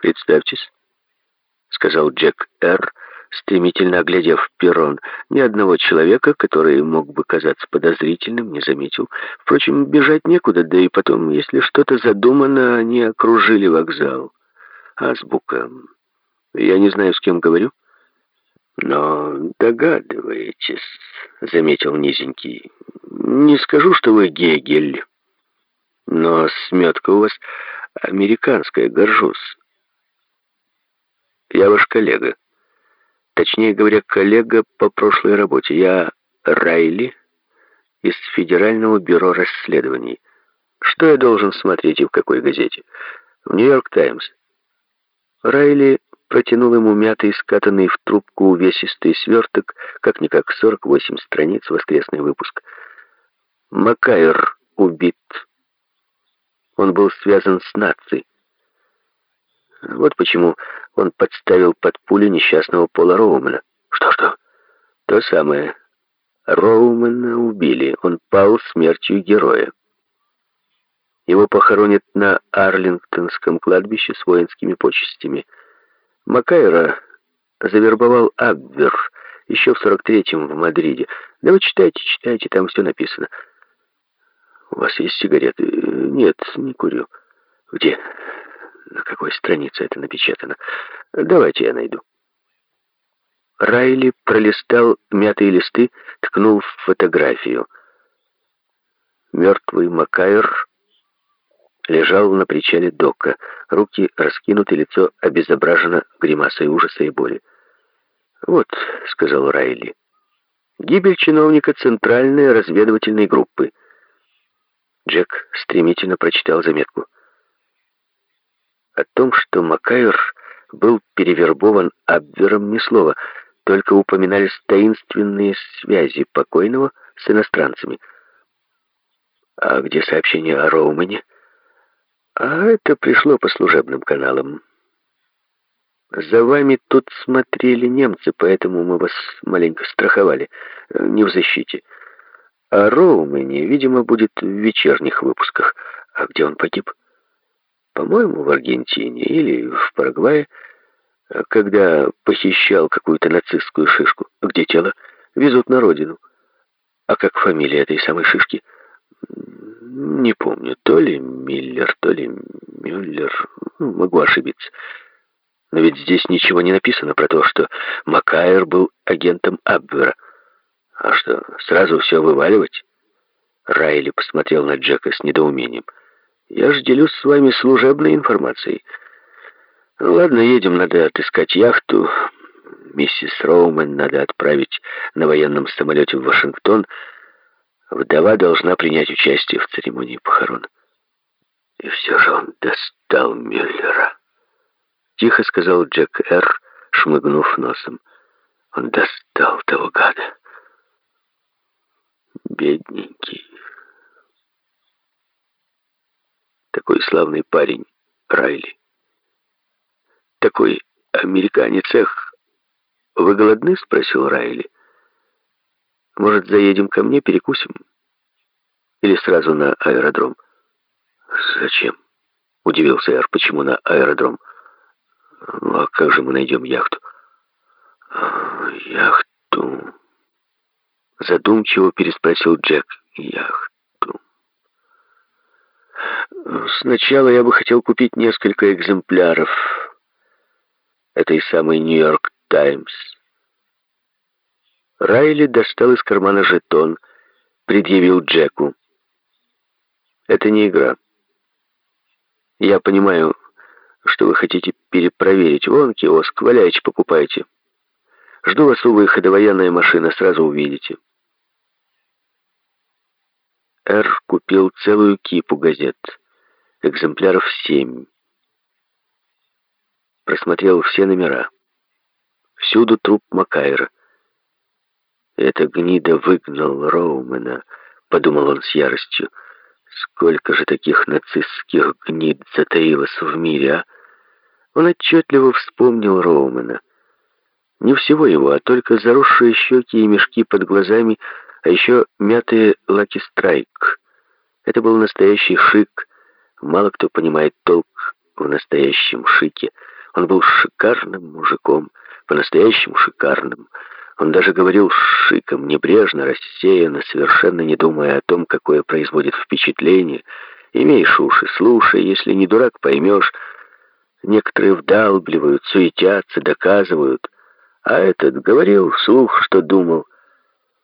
«Представьтесь», — сказал Джек Р., стремительно оглядев перрон. Ни одного человека, который мог бы казаться подозрительным, не заметил. Впрочем, бежать некуда, да и потом, если что-то задумано, они окружили вокзал. Азбука. Я не знаю, с кем говорю. «Но догадываетесь», — заметил низенький. «Не скажу, что вы Гегель, но сметка у вас американская, горжусь. Я ваш коллега. Точнее говоря, коллега по прошлой работе. Я Райли из Федерального бюро расследований. Что я должен смотреть и в какой газете? В Нью-Йорк Таймс. Райли протянул ему мятый, скатанный в трубку увесистый сверток, как-никак 48 страниц, воскресный выпуск. Макайр убит. Он был связан с нацией. Вот почему он подставил под пулю несчастного Пола Роумана. Что-что? То самое. Роумана убили. Он пал смертью героя. Его похоронят на Арлингтонском кладбище с воинскими почестями. Макайра завербовал Абвер еще в 43-м в Мадриде. Да вы читайте, читайте, там все написано. У вас есть сигареты? Нет, не курю. Где? На какой странице это напечатано? Давайте я найду. Райли пролистал мятые листы, ткнул в фотографию. Мертвый Макайр лежал на причале дока. Руки раскинуты, лицо обезображено гримасой ужаса и боли. «Вот», — сказал Райли, — «гибель чиновника Центральной разведывательной группы». Джек стремительно прочитал заметку. О том, что Макайр был перевербован Абвером, ни слова, только упоминались таинственные связи покойного с иностранцами. А где сообщение о Роумане? А это пришло по служебным каналам. За вами тут смотрели немцы, поэтому мы вас маленько страховали, не в защите. А Роумане, видимо, будет в вечерних выпусках. А где он погиб? По-моему, в Аргентине или в Парагвае, когда похищал какую-то нацистскую шишку. Где тело? Везут на родину. А как фамилия этой самой шишки? Не помню. То ли Миллер, то ли Мюллер. Ну, могу ошибиться. Но ведь здесь ничего не написано про то, что Макайр был агентом Абвера. А что, сразу все вываливать? Райли посмотрел на Джека с недоумением. — я же делюсь с вами служебной информацией. Ладно, едем, надо отыскать яхту. Миссис Роумен надо отправить на военном самолете в Вашингтон. Вдова должна принять участие в церемонии похорон. И все же он достал Мюллера. Тихо сказал Джек Р., шмыгнув носом. Он достал того гада. Бедненький. Такой славный парень, Райли. Такой американец, эх. Вы голодны? Спросил Райли. Может, заедем ко мне, перекусим? Или сразу на аэродром? Зачем? Удивился Эр. Почему на аэродром? Ну, а как же мы найдем яхту? Яхту... Задумчиво переспросил Джек. Яхту. Сначала я бы хотел купить несколько экземпляров этой самой «Нью-Йорк Таймс». Райли достал из кармана жетон, предъявил Джеку. «Это не игра. Я понимаю, что вы хотите перепроверить. Вон киоск, валяйте, покупайте. Жду вас у выхода, военная машина, сразу увидите». Р. купил целую кипу газет экземпляров семь. Просмотрел все номера. Всюду труп Макайра. «Это гнида выгнал Роумена», — подумал он с яростью. «Сколько же таких нацистских гнид затаилось в мире, а?» Он отчетливо вспомнил Роумена. Не всего его, а только заросшие щеки и мешки под глазами, а еще мятые Лаки Страйк. Это был настоящий шик, Мало кто понимает толк в настоящем шике, Он был шикарным мужиком, по-настоящему шикарным. Он даже говорил с шиком, небрежно, рассеянно, совершенно не думая о том, какое производит впечатление. Имеешь уши, слушай, если не дурак, поймешь. Некоторые вдалбливают, суетятся, доказывают. А этот говорил вслух, что думал,